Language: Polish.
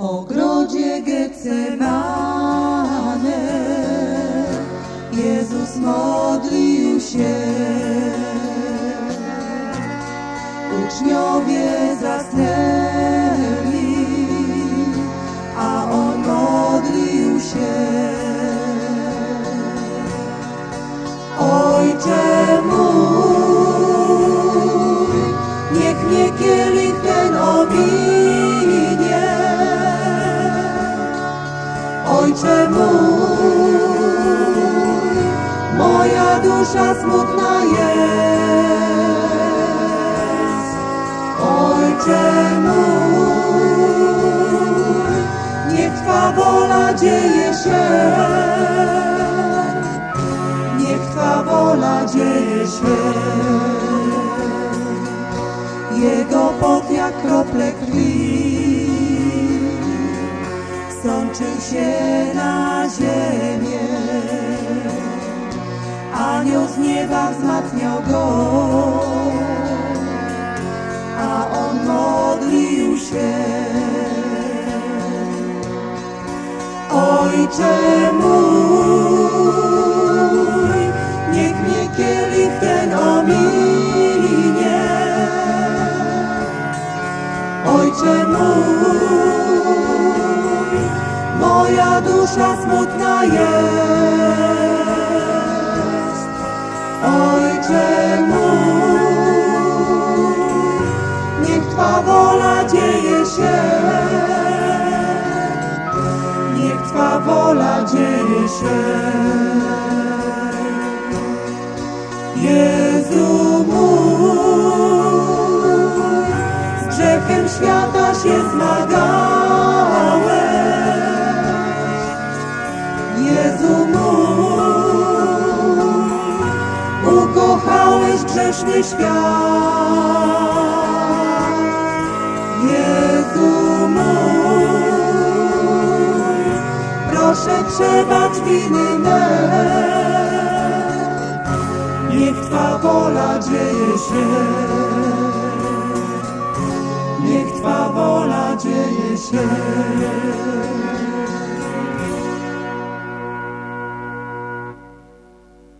ogrodzie Getsemane Jezus modlił się. Uczniowie zasnęli, a On modlił się. Ojcze mój, niech mnie kielich ten ominie. Mój, moja dusza smutna jest. Ojcze mój, niech Twa wola dzieje się. Niech Twa wola dzieje się. Jego pot jak krople krwi sączył się na ziemię. Anioł z nieba wzmacniał go, a on modlił się. Ojcze mój, niech mnie kielich ten ominie. Ojcze mój, moja dusza smutna jest. Ojcze mój, niech Twa wola dzieje się. Niech Twa wola dzieje się. Jezu mój, z grzechem świata się zmagałeś. Grzeszny świat. Jezu mój, proszę przebacz winy me. Niech Twa wola dzieje się. Niech Twa wola dzieje się.